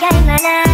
が今な